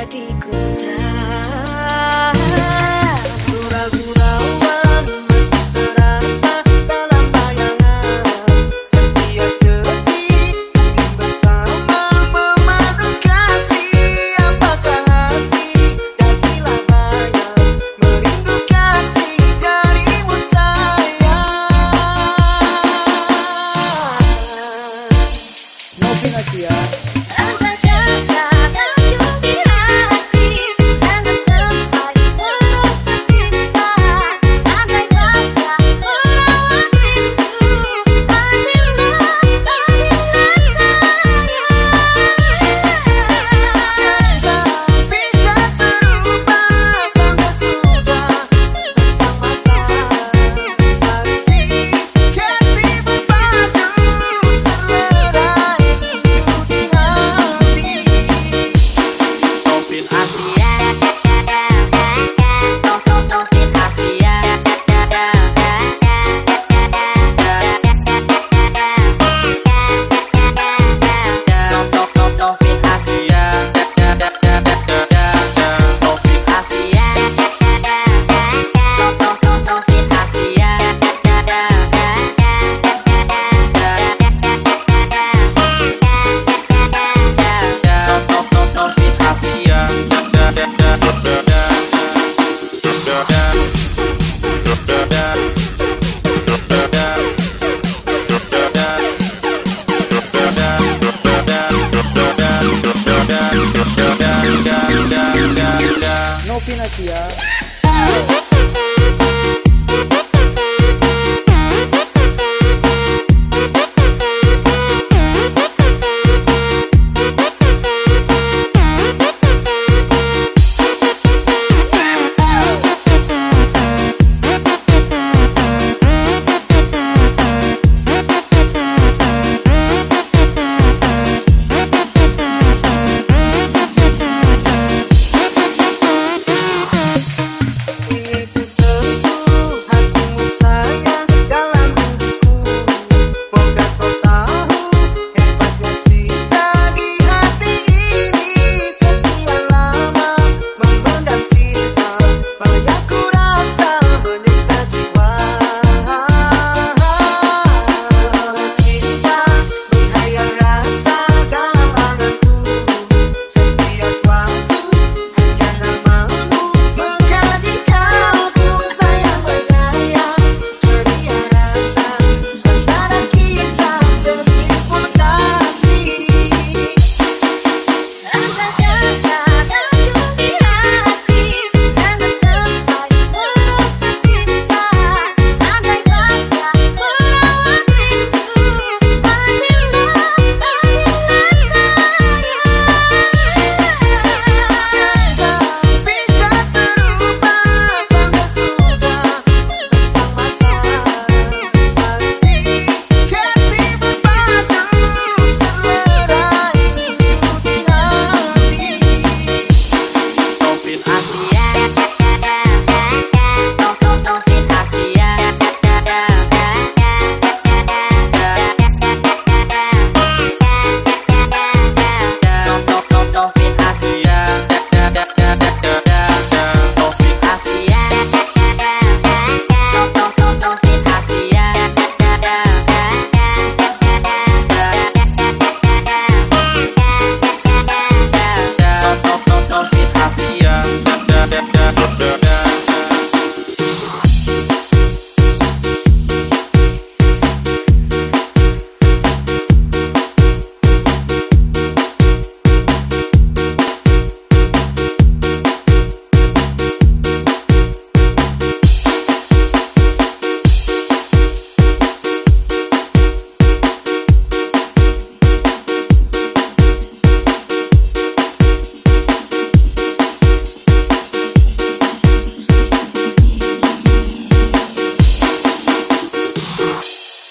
sayang Andai tak Novinasia. Yeah!